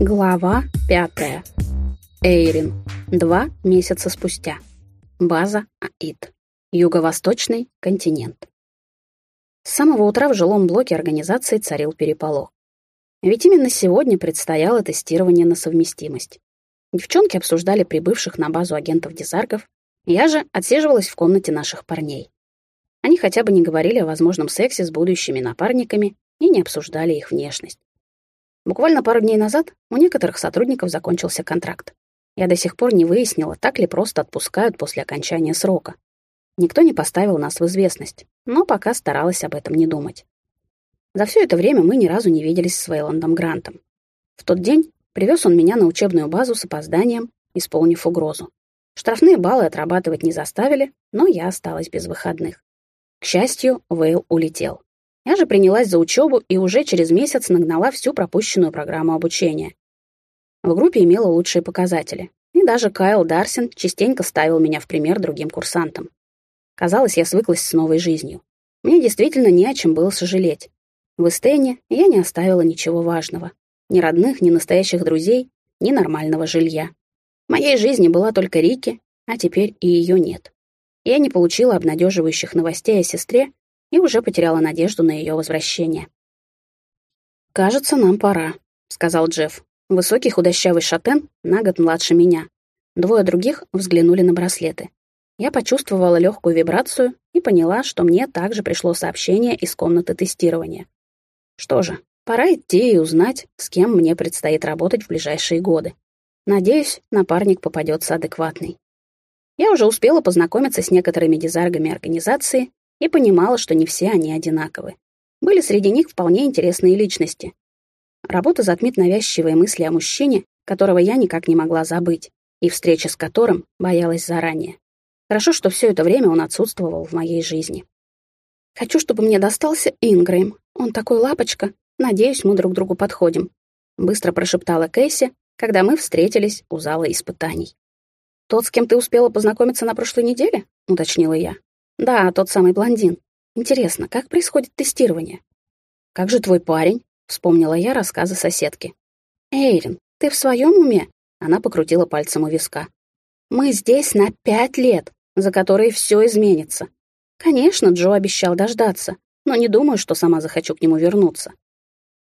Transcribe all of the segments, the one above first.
Глава пятая. Эйрин. Два месяца спустя. База АИД. Юго-восточный континент. С самого утра в жилом блоке организации царил переполох. Ведь именно сегодня предстояло тестирование на совместимость. Девчонки обсуждали прибывших на базу агентов-дизаргов, я же отсиживалась в комнате наших парней. Они хотя бы не говорили о возможном сексе с будущими напарниками и не обсуждали их внешность. Буквально пару дней назад у некоторых сотрудников закончился контракт. Я до сих пор не выяснила, так ли просто отпускают после окончания срока. Никто не поставил нас в известность, но пока старалась об этом не думать. За все это время мы ни разу не виделись с Вейландом Грантом. В тот день привез он меня на учебную базу с опозданием, исполнив угрозу. Штрафные баллы отрабатывать не заставили, но я осталась без выходных. К счастью, Вейл улетел. Я же принялась за учебу и уже через месяц нагнала всю пропущенную программу обучения. В группе имела лучшие показатели, и даже Кайл Дарсин частенько ставил меня в пример другим курсантам. Казалось, я свыклась с новой жизнью. Мне действительно не о чем было сожалеть. В Эстене я не оставила ничего важного. Ни родных, ни настоящих друзей, ни нормального жилья. В моей жизни была только Рики, а теперь и ее нет. Я не получила обнадеживающих новостей о сестре и уже потеряла надежду на ее возвращение. «Кажется, нам пора», — сказал Джефф. Высокий худощавый шатен, на год младше меня. Двое других взглянули на браслеты. Я почувствовала легкую вибрацию и поняла, что мне также пришло сообщение из комнаты тестирования. Что же, пора идти и узнать, с кем мне предстоит работать в ближайшие годы. Надеюсь, напарник попадется адекватный. Я уже успела познакомиться с некоторыми дизаргами организации и понимала, что не все они одинаковы. Были среди них вполне интересные личности. Работа затмит навязчивые мысли о мужчине, которого я никак не могла забыть, и встреча с которым боялась заранее. Хорошо, что все это время он отсутствовал в моей жизни. Хочу, чтобы мне достался Ингрэм. Он такой лапочка. Надеюсь, мы друг другу подходим. Быстро прошептала Кэсси, когда мы встретились у зала испытаний. «Тот, с кем ты успела познакомиться на прошлой неделе?» — уточнила я. Да, тот самый блондин. Интересно, как происходит тестирование? Как же твой парень? Вспомнила я рассказы соседки. Эйрин, ты в своем уме? Она покрутила пальцем у виска. Мы здесь на пять лет, за которые все изменится. Конечно, Джо обещал дождаться, но не думаю, что сама захочу к нему вернуться.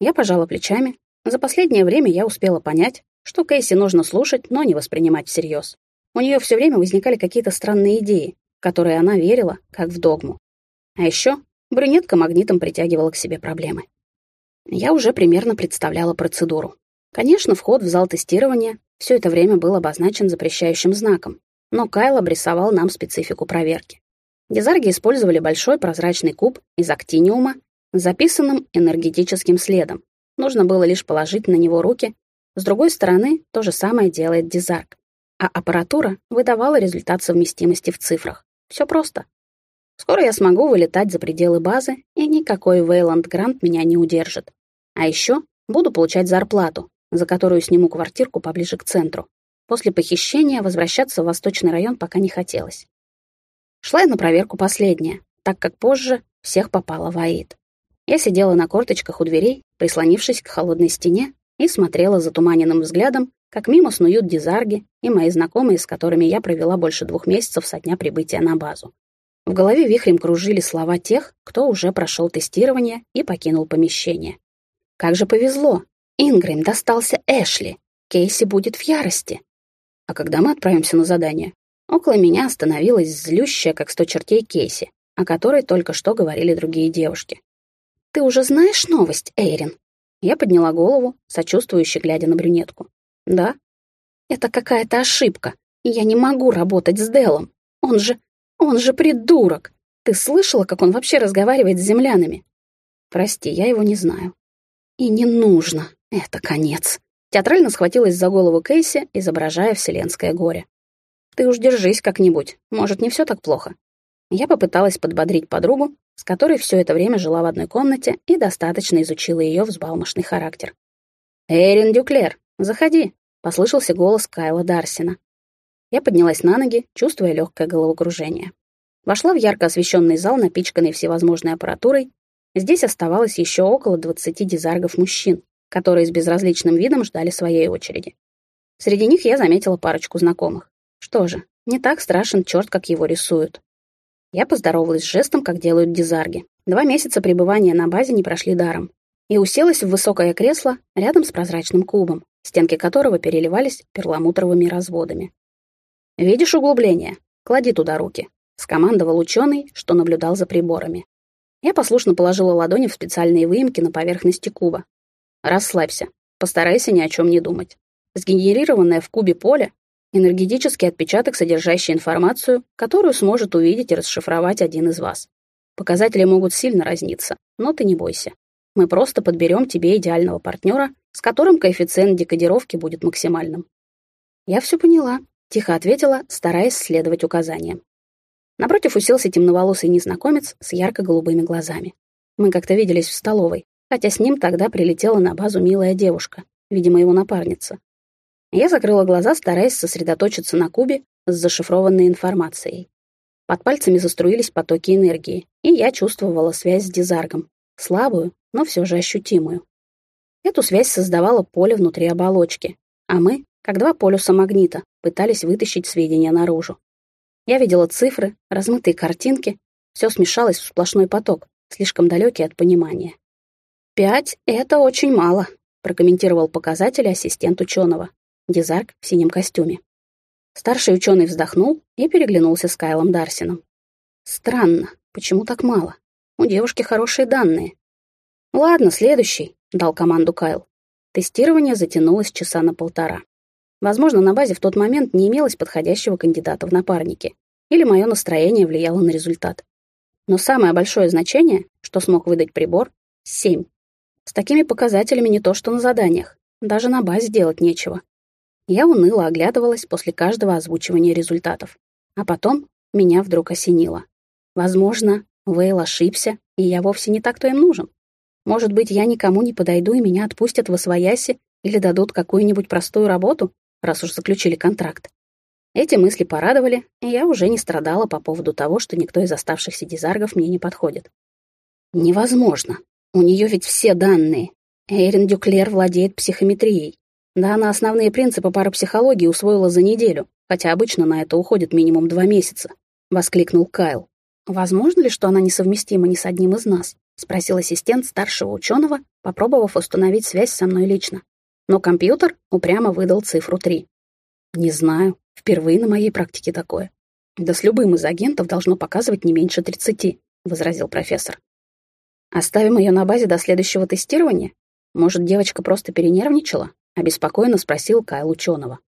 Я пожала плечами. За последнее время я успела понять, что Кейси нужно слушать, но не воспринимать всерьез. У нее все время возникали какие-то странные идеи, которой она верила, как в догму. А еще брюнетка магнитом притягивала к себе проблемы. Я уже примерно представляла процедуру. Конечно, вход в зал тестирования все это время был обозначен запрещающим знаком, но Кайл обрисовал нам специфику проверки. Дизарги использовали большой прозрачный куб из актиниума с записанным энергетическим следом. Нужно было лишь положить на него руки. С другой стороны, то же самое делает дизарг. А аппаратура выдавала результат совместимости в цифрах. Все просто. Скоро я смогу вылетать за пределы базы, и никакой Вейланд Грант меня не удержит. А еще буду получать зарплату, за которую сниму квартирку поближе к центру. После похищения возвращаться в Восточный район пока не хотелось. Шла я на проверку последняя, так как позже всех попала в Аид. Я сидела на корточках у дверей, прислонившись к холодной стене, и смотрела затуманенным взглядом как мимо снуют дизарги и мои знакомые, с которыми я провела больше двух месяцев со дня прибытия на базу. В голове вихрем кружили слова тех, кто уже прошел тестирование и покинул помещение. Как же повезло! Ингрэм достался Эшли. Кейси будет в ярости. А когда мы отправимся на задание? Около меня остановилась злющая, как сто чертей, Кейси, о которой только что говорили другие девушки. «Ты уже знаешь новость, Эйрин?» Я подняла голову, сочувствующе глядя на брюнетку. Да? Это какая-то ошибка, я не могу работать с Делом. Он же... он же придурок. Ты слышала, как он вообще разговаривает с землянами? Прости, я его не знаю. И не нужно. Это конец. Театрально схватилась за голову Кейси, изображая вселенское горе. Ты уж держись как-нибудь. Может, не все так плохо. Я попыталась подбодрить подругу, с которой все это время жила в одной комнате и достаточно изучила ее взбалмошный характер. «Эрин Дюклер, заходи», Послышался голос Кайла Дарсина. Я поднялась на ноги, чувствуя легкое головокружение. Вошла в ярко освещенный зал, напичканный всевозможной аппаратурой. Здесь оставалось еще около двадцати дизаргов мужчин, которые с безразличным видом ждали своей очереди. Среди них я заметила парочку знакомых. Что же, не так страшен черт, как его рисуют. Я поздоровалась с жестом, как делают дизарги. Два месяца пребывания на базе не прошли даром. И уселась в высокое кресло рядом с прозрачным кубом, стенки которого переливались перламутровыми разводами. «Видишь углубление? Клади туда руки», — скомандовал ученый, что наблюдал за приборами. Я послушно положила ладони в специальные выемки на поверхности куба. «Расслабься, постарайся ни о чем не думать. Сгенерированное в кубе поле — энергетический отпечаток, содержащий информацию, которую сможет увидеть и расшифровать один из вас. Показатели могут сильно разниться, но ты не бойся. Мы просто подберем тебе идеального партнера, с которым коэффициент декодировки будет максимальным. Я все поняла, тихо ответила, стараясь следовать указаниям. Напротив уселся темноволосый незнакомец с ярко-голубыми глазами. Мы как-то виделись в столовой, хотя с ним тогда прилетела на базу милая девушка, видимо, его напарница. Я закрыла глаза, стараясь сосредоточиться на кубе с зашифрованной информацией. Под пальцами заструились потоки энергии, и я чувствовала связь с Дизаргом, слабую, но все же ощутимую. Эту связь создавало поле внутри оболочки, а мы, как два полюса магнита, пытались вытащить сведения наружу. Я видела цифры, размытые картинки, все смешалось в сплошной поток, слишком далекий от понимания. «Пять — это очень мало», — прокомментировал показатели ассистент ученого, Дизарк в синем костюме. Старший ученый вздохнул и переглянулся с Кайлом Дарсином. «Странно, почему так мало? У девушки хорошие данные». «Ладно, следующий», — дал команду Кайл. Тестирование затянулось часа на полтора. Возможно, на базе в тот момент не имелось подходящего кандидата в напарники, или мое настроение влияло на результат. Но самое большое значение, что смог выдать прибор — семь. С такими показателями не то что на заданиях, даже на базе делать нечего. Я уныло оглядывалась после каждого озвучивания результатов. А потом меня вдруг осенило. Возможно, Вейл ошибся, и я вовсе не так-то им нужен. Может быть, я никому не подойду, и меня отпустят в освояси или дадут какую-нибудь простую работу, раз уж заключили контракт. Эти мысли порадовали, и я уже не страдала по поводу того, что никто из оставшихся дизаргов мне не подходит. Невозможно. У нее ведь все данные. Эйрин Дюклер владеет психометрией. Да она основные принципы парапсихологии усвоила за неделю, хотя обычно на это уходит минимум два месяца», — воскликнул Кайл. «Возможно ли, что она несовместима ни с одним из нас?» — спросил ассистент старшего ученого, попробовав установить связь со мной лично. Но компьютер упрямо выдал цифру три. «Не знаю. Впервые на моей практике такое. Да с любым из агентов должно показывать не меньше тридцати», — возразил профессор. «Оставим ее на базе до следующего тестирования? Может, девочка просто перенервничала?» — обеспокоенно спросил Кайл ученого.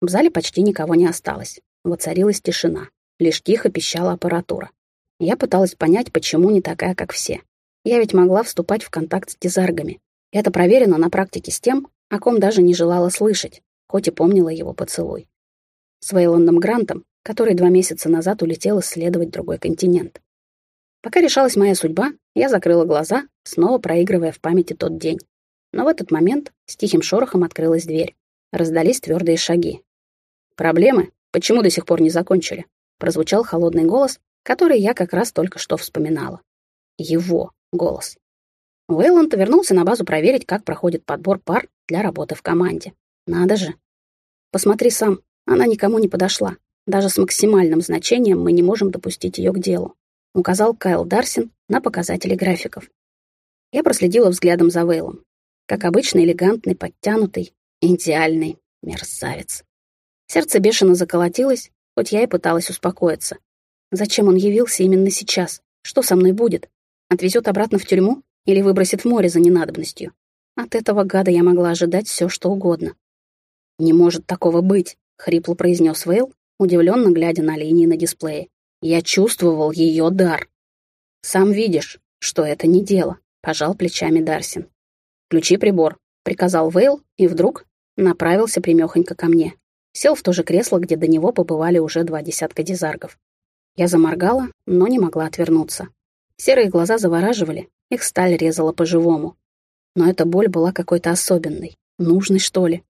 В зале почти никого не осталось. Воцарилась тишина. Лишь тихо пищала аппаратура. Я пыталась понять, почему не такая, как все. Я ведь могла вступать в контакт с дизаргами. Это проверено на практике с тем, о ком даже не желала слышать, хоть и помнила его поцелуй. С Вейландом Грантом, который два месяца назад улетел исследовать другой континент. Пока решалась моя судьба, я закрыла глаза, снова проигрывая в памяти тот день. Но в этот момент с тихим шорохом открылась дверь. Раздались твердые шаги. «Проблемы? Почему до сих пор не закончили?» Прозвучал холодный голос, который я как раз только что вспоминала. Его голос. Уэйланд вернулся на базу проверить, как проходит подбор пар для работы в команде. Надо же. Посмотри сам, она никому не подошла. Даже с максимальным значением мы не можем допустить ее к делу. Указал Кайл Дарсин на показатели графиков. Я проследила взглядом за Вейлом. Как обычно, элегантный, подтянутый, идеальный мерзавец. Сердце бешено заколотилось, хоть я и пыталась успокоиться. Зачем он явился именно сейчас? Что со мной будет? Отвезет обратно в тюрьму или выбросит в море за ненадобностью? От этого гада я могла ожидать все, что угодно. «Не может такого быть», — хрипло произнес Вейл, удивленно глядя на линии на дисплее. «Я чувствовал ее дар». «Сам видишь, что это не дело», — пожал плечами Дарсин. «Включи прибор», — приказал Вейл, и вдруг направился примехонько ко мне. Сел в то же кресло, где до него побывали уже два десятка дизаргов. Я заморгала, но не могла отвернуться. Серые глаза завораживали, их сталь резала по-живому. Но эта боль была какой-то особенной, нужной, что ли.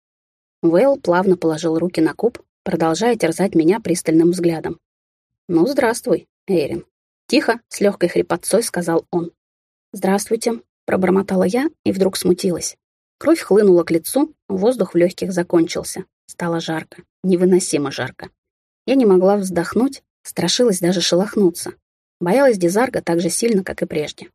Вейл плавно положил руки на куб, продолжая терзать меня пристальным взглядом. «Ну, здравствуй, Эйрин». Тихо, с легкой хрипотцой сказал он. «Здравствуйте», пробормотала я и вдруг смутилась. Кровь хлынула к лицу, воздух в легких закончился. Стало жарко, невыносимо жарко. Я не могла вздохнуть, страшилась даже шелохнуться. Боялась Дизарга так же сильно, как и прежде.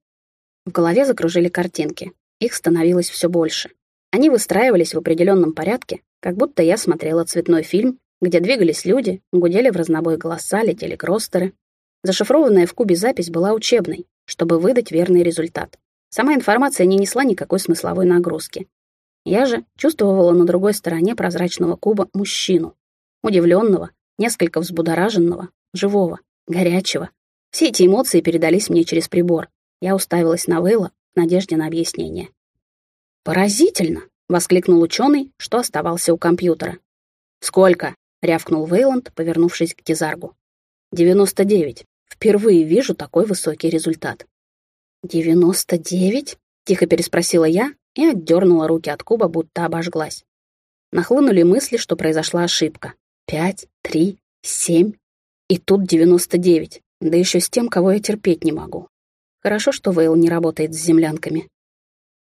В голове закружили картинки. Их становилось все больше. Они выстраивались в определенном порядке, как будто я смотрела цветной фильм, где двигались люди, гудели в разнобой голоса, летели кростеры. Зашифрованная в кубе запись была учебной, чтобы выдать верный результат. Сама информация не несла никакой смысловой нагрузки. Я же чувствовала на другой стороне прозрачного куба мужчину. Удивленного, несколько взбудораженного, живого, горячего. Все эти эмоции передались мне через прибор. Я уставилась на Вейла в надежде на объяснение. «Поразительно!» — воскликнул ученый, что оставался у компьютера. «Сколько?» — рявкнул Вейланд, повернувшись к Дизаргу. «Девяносто девять. Впервые вижу такой высокий результат». «Девяносто девять?» — тихо переспросила я и отдернула руки от куба, будто обожглась. Нахлынули мысли, что произошла ошибка. Пять, три, семь. И тут девяносто девять. Да еще с тем, кого я терпеть не могу. Хорошо, что Вейл не работает с землянками.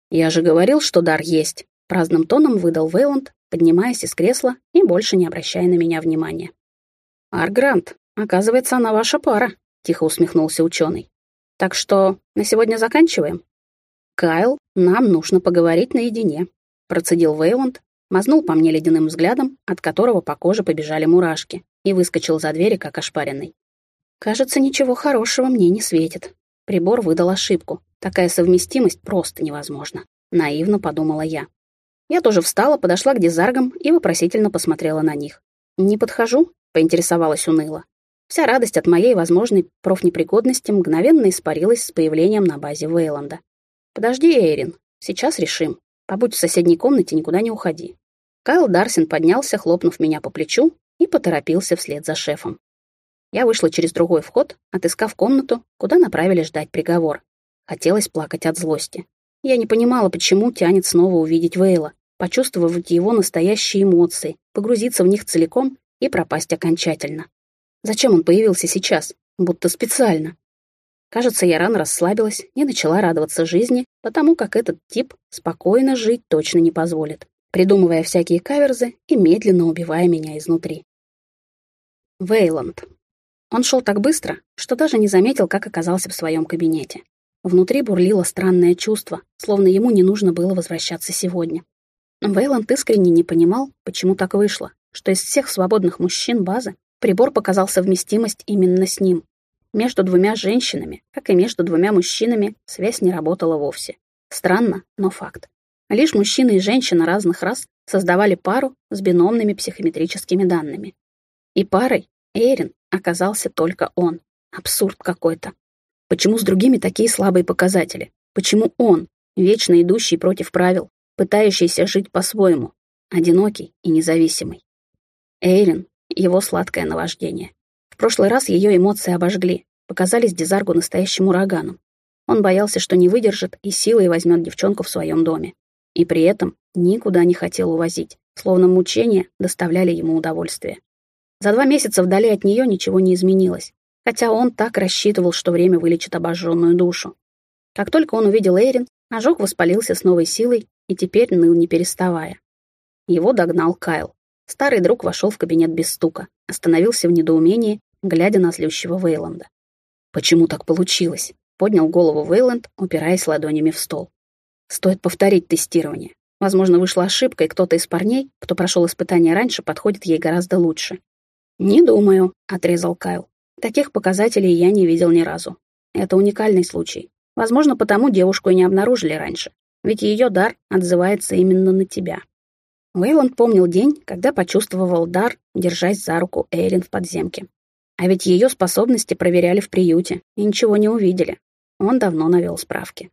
«Я же говорил, что дар есть», — праздным тоном выдал Вейланд, поднимаясь из кресла и больше не обращая на меня внимания. «Аргрант, оказывается, она ваша пара», — тихо усмехнулся ученый. «Так что на сегодня заканчиваем?» «Кайл, нам нужно поговорить наедине», — процедил Вейланд, мазнул по мне ледяным взглядом, от которого по коже побежали мурашки, и выскочил за двери, как ошпаренный. «Кажется, ничего хорошего мне не светит». Прибор выдал ошибку, Такая совместимость просто невозможна. Наивно подумала я. Я тоже встала, подошла к дизаргам и вопросительно посмотрела на них. «Не подхожу?» — поинтересовалась уныло. Вся радость от моей возможной профнепригодности мгновенно испарилась с появлением на базе Вейланда. «Подожди, Эйрин, сейчас решим. Побудь в соседней комнате, никуда не уходи». Кайл Дарсин поднялся, хлопнув меня по плечу, и поторопился вслед за шефом. Я вышла через другой вход, отыскав комнату, куда направили ждать приговор. Хотелось плакать от злости. Я не понимала, почему тянет снова увидеть Вейла, почувствовать его настоящие эмоции, погрузиться в них целиком и пропасть окончательно. Зачем он появился сейчас? Будто специально. Кажется, я рано расслабилась и начала радоваться жизни, потому как этот тип спокойно жить точно не позволит, придумывая всякие каверзы и медленно убивая меня изнутри. Вейланд. Он шел так быстро, что даже не заметил, как оказался в своем кабинете. Внутри бурлило странное чувство, словно ему не нужно было возвращаться сегодня. Вейланд искренне не понимал, почему так вышло, что из всех свободных мужчин базы прибор показал совместимость именно с ним. Между двумя женщинами, как и между двумя мужчинами, связь не работала вовсе. Странно, но факт. Лишь мужчина и женщина разных рас создавали пару с биномными психометрическими данными. И парой Эйрин оказался только он. Абсурд какой-то. Почему с другими такие слабые показатели? Почему он, вечно идущий против правил, пытающийся жить по-своему, одинокий и независимый? Эйрин — его сладкое наваждение. В прошлый раз ее эмоции обожгли, показались Дизаргу настоящим ураганом. Он боялся, что не выдержит и силой возьмет девчонку в своем доме. И при этом никуда не хотел увозить, словно мучения доставляли ему удовольствие. За два месяца вдали от нее ничего не изменилось хотя он так рассчитывал, что время вылечит обожженную душу. Как только он увидел Эйрин, ожог воспалился с новой силой и теперь ныл не переставая. Его догнал Кайл. Старый друг вошел в кабинет без стука, остановился в недоумении, глядя на злющего Вейланда. «Почему так получилось?» — поднял голову Вейланд, упираясь ладонями в стол. «Стоит повторить тестирование. Возможно, вышла ошибка, и кто-то из парней, кто прошел испытание раньше, подходит ей гораздо лучше». «Не думаю», — отрезал Кайл. Таких показателей я не видел ни разу. Это уникальный случай. Возможно, потому девушку и не обнаружили раньше. Ведь ее дар отзывается именно на тебя. Уэйланд помнил день, когда почувствовал дар, держась за руку Эйлин в подземке. А ведь ее способности проверяли в приюте и ничего не увидели. Он давно навел справки.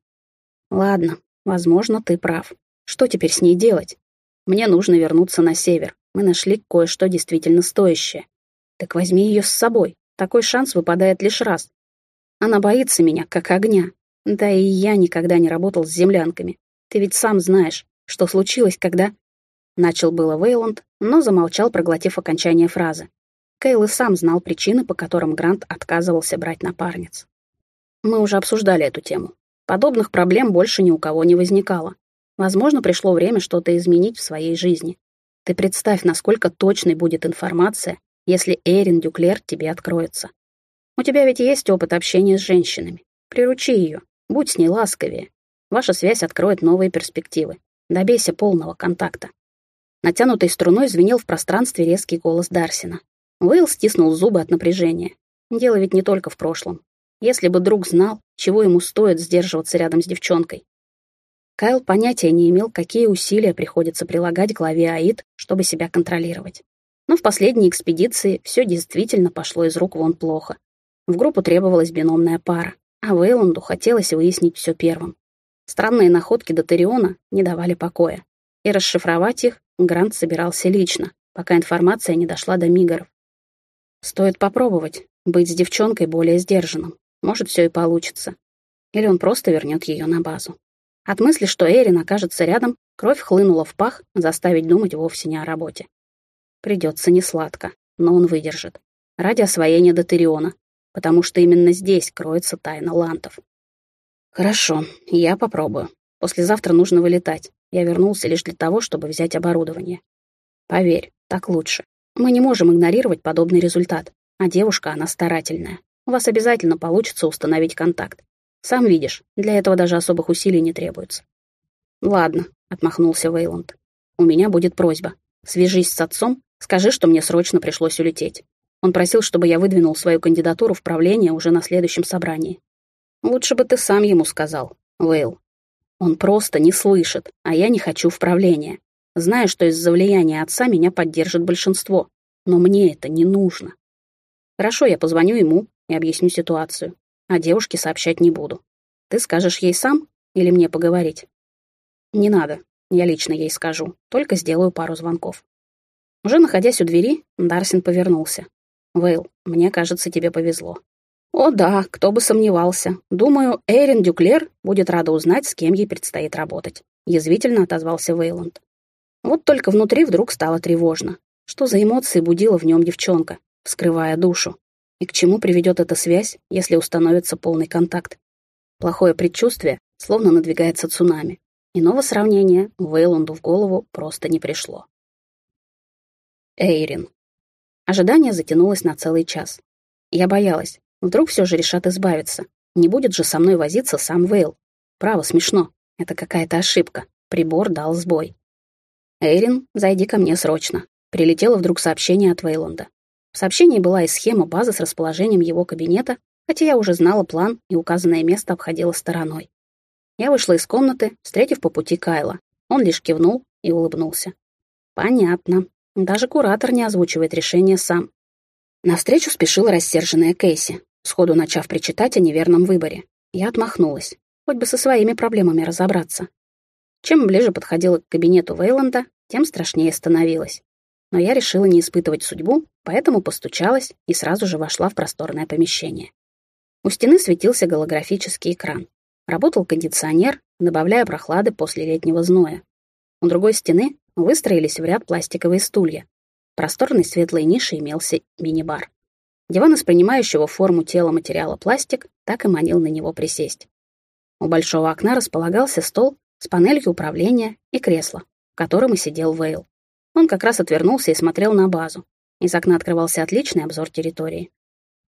Ладно, возможно, ты прав. Что теперь с ней делать? Мне нужно вернуться на север. Мы нашли кое-что действительно стоящее. Так возьми ее с собой. Такой шанс выпадает лишь раз. Она боится меня, как огня. Да и я никогда не работал с землянками. Ты ведь сам знаешь, что случилось, когда...» Начал было Вейланд, но замолчал, проглотив окончание фразы. Кейл и сам знал причины, по которым Грант отказывался брать напарниц. Мы уже обсуждали эту тему. Подобных проблем больше ни у кого не возникало. Возможно, пришло время что-то изменить в своей жизни. Ты представь, насколько точной будет информация, если Эрин Дюклер тебе откроется. У тебя ведь есть опыт общения с женщинами. Приручи ее, будь с ней ласковее. Ваша связь откроет новые перспективы. Добейся полного контакта. Натянутой струной звенел в пространстве резкий голос Дарсина. Уэйл стиснул зубы от напряжения. Дело ведь не только в прошлом. Если бы друг знал, чего ему стоит сдерживаться рядом с девчонкой. Кайл понятия не имел, какие усилия приходится прилагать главе АИД, чтобы себя контролировать. Но в последней экспедиции все действительно пошло из рук вон плохо. В группу требовалась биномная пара, а Вейланду хотелось выяснить все первым. Странные находки Дотариона не давали покоя, и расшифровать их Грант собирался лично, пока информация не дошла до Мигаров. Стоит попробовать, быть с девчонкой более сдержанным. Может, все и получится. Или он просто вернет ее на базу. От мысли, что Эрин окажется рядом, кровь хлынула в пах, заставить думать вовсе не о работе. Придется несладко, но он выдержит. Ради освоения Дотериона, потому что именно здесь кроется тайна лантов. Хорошо, я попробую. Послезавтра нужно вылетать. Я вернулся лишь для того, чтобы взять оборудование. Поверь, так лучше. Мы не можем игнорировать подобный результат. А девушка, она старательная. У вас обязательно получится установить контакт. Сам видишь, для этого даже особых усилий не требуется. Ладно, отмахнулся Вейланд. У меня будет просьба. Свяжись с отцом, скажи, что мне срочно пришлось улететь. Он просил, чтобы я выдвинул свою кандидатуру в правление уже на следующем собрании. Лучше бы ты сам ему сказал, Вейл. Он просто не слышит, а я не хочу в правление. Знаю, что из-за влияния отца меня поддержит большинство, но мне это не нужно. Хорошо, я позвоню ему и объясню ситуацию, а девушке сообщать не буду. Ты скажешь ей сам или мне поговорить? Не надо, я лично ей скажу, только сделаю пару звонков. Уже находясь у двери, Дарсин повернулся. Вейл, мне кажется, тебе повезло. О да, кто бы сомневался. Думаю, Эрин Дюклер будет рада узнать, с кем ей предстоит работать. Язвительно отозвался Вейланд. Вот только внутри вдруг стало тревожно. Что за эмоции будила в нем девчонка, вскрывая душу? И к чему приведет эта связь, если установится полный контакт? Плохое предчувствие словно надвигается цунами. Иного сравнения Вейланду в голову просто не пришло. Эйрин. Ожидание затянулось на целый час. Я боялась. Вдруг все же решат избавиться. Не будет же со мной возиться сам Вейл. Право, смешно. Это какая-то ошибка. Прибор дал сбой. «Эйрин, зайди ко мне срочно». Прилетело вдруг сообщение от Вейланда. В сообщении была и схема базы с расположением его кабинета, хотя я уже знала план и указанное место обходила стороной. Я вышла из комнаты, встретив по пути Кайла. Он лишь кивнул и улыбнулся. «Понятно. Даже куратор не озвучивает решение сам. Навстречу спешила рассерженная Кейси, сходу начав причитать о неверном выборе. Я отмахнулась. Хоть бы со своими проблемами разобраться. Чем ближе подходила к кабинету Вейланда, тем страшнее становилось. Но я решила не испытывать судьбу, поэтому постучалась и сразу же вошла в просторное помещение. У стены светился голографический экран. Работал кондиционер, добавляя прохлады после летнего зноя. У другой стены выстроились в ряд пластиковые стулья. В просторной светлой нише имелся мини-бар. Диван из принимающего форму тела материала пластик так и манил на него присесть. У большого окна располагался стол с панелью управления и кресло, в котором и сидел Вейл. Он как раз отвернулся и смотрел на базу. Из окна открывался отличный обзор территории.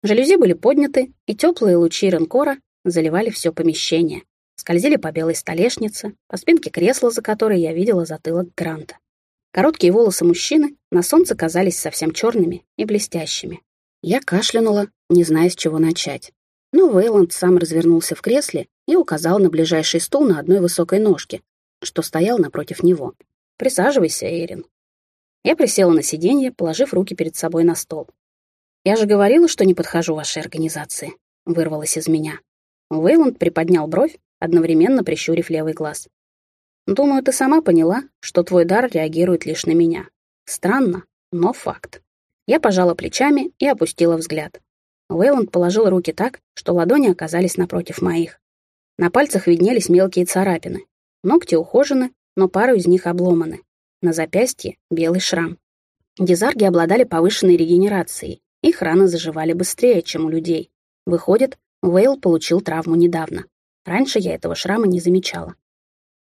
Жалюзи были подняты, и теплые лучи ренкора заливали все помещение скользили по белой столешнице, по спинке кресла, за которой я видела затылок Гранта. Короткие волосы мужчины на солнце казались совсем черными и блестящими. Я кашлянула, не зная, с чего начать. Но Вейланд сам развернулся в кресле и указал на ближайший стул на одной высокой ножке, что стоял напротив него. «Присаживайся, Эрин». Я присела на сиденье, положив руки перед собой на стол. «Я же говорила, что не подхожу вашей организации», — вырвалось из меня. Вейланд приподнял бровь, одновременно прищурив левый глаз. «Думаю, ты сама поняла, что твой дар реагирует лишь на меня. Странно, но факт». Я пожала плечами и опустила взгляд. Уэйланд положил руки так, что ладони оказались напротив моих. На пальцах виднелись мелкие царапины. Ногти ухожены, но пару из них обломаны. На запястье — белый шрам. Дизарги обладали повышенной регенерацией. Их раны заживали быстрее, чем у людей. Выходит, Уэйл получил травму недавно. Раньше я этого шрама не замечала.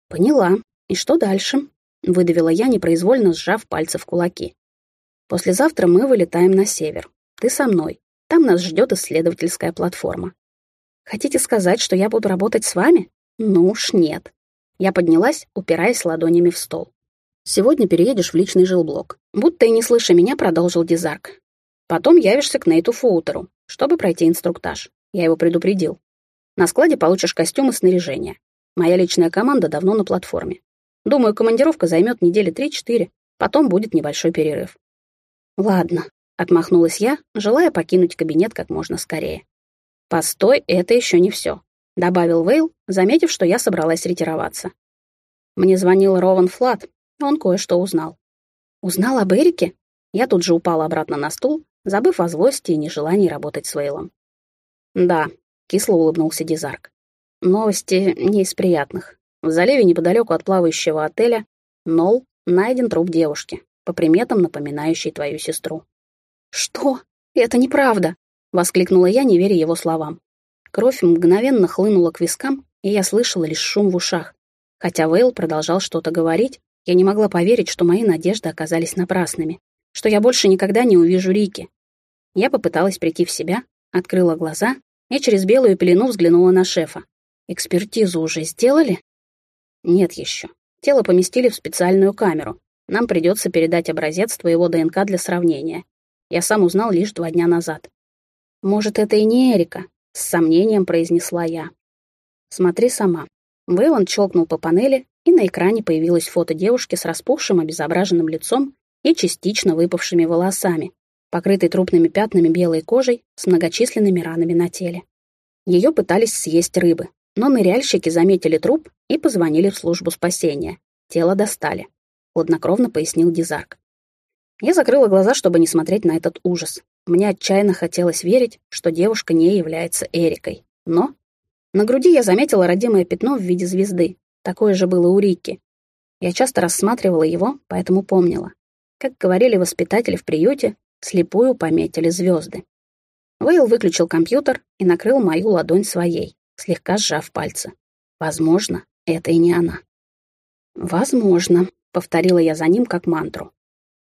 Поняла. И что дальше? Выдавила я, непроизвольно сжав пальцы в кулаки. Послезавтра мы вылетаем на север. Ты со мной. Там нас ждет исследовательская платформа. Хотите сказать, что я буду работать с вами? Ну уж нет. Я поднялась, упираясь ладонями в стол. Сегодня переедешь в личный жилблок. Будто и не слыша меня, продолжил Дизарк. Потом явишься к Нейту Фоутеру, чтобы пройти инструктаж. Я его предупредил. На складе получишь костюм и снаряжение. Моя личная команда давно на платформе. Думаю, командировка займет недели три-четыре, потом будет небольшой перерыв. Ладно, отмахнулась я, желая покинуть кабинет как можно скорее. Постой, это еще не все, добавил Вейл, заметив, что я собралась ретироваться. Мне звонил Рован Флат, он кое-что узнал. Узнал об Эрике? Я тут же упала обратно на стул, забыв о злости и нежелании работать с Вейлом. Да, Кисло улыбнулся Дизарк. Новости не из приятных. В заливе неподалеку от плавающего отеля Нол найден труп девушки, по приметам напоминающей твою сестру. «Что? Это неправда!» — воскликнула я, не веря его словам. Кровь мгновенно хлынула к вискам, и я слышала лишь шум в ушах. Хотя Вейл продолжал что-то говорить, я не могла поверить, что мои надежды оказались напрасными, что я больше никогда не увижу Рики. Я попыталась прийти в себя, открыла глаза и через белую пелену взглянула на шефа. «Экспертизу уже сделали?» «Нет еще. Тело поместили в специальную камеру. Нам придется передать образец твоего ДНК для сравнения. Я сам узнал лишь два дня назад». «Может, это и не Эрика?» — с сомнением произнесла я. «Смотри сама». Вейланд щелкнул по панели, и на экране появилось фото девушки с распухшим обезображенным лицом и частично выпавшими волосами, покрытой трупными пятнами белой кожей с многочисленными ранами на теле. Ее пытались съесть рыбы, но ныряльщики заметили труп и позвонили в службу спасения. Тело достали, хладнокровно пояснил Дизарк. Я закрыла глаза, чтобы не смотреть на этот ужас. Мне отчаянно хотелось верить, что девушка не является Эрикой. Но на груди я заметила родимое пятно в виде звезды. Такое же было у Рики. Я часто рассматривала его, поэтому помнила. Как говорили воспитатели в приюте, слепую пометили звезды. Вейл выключил компьютер и накрыл мою ладонь своей, слегка сжав пальцы. Возможно, это и не она. «Возможно», — повторила я за ним как мантру.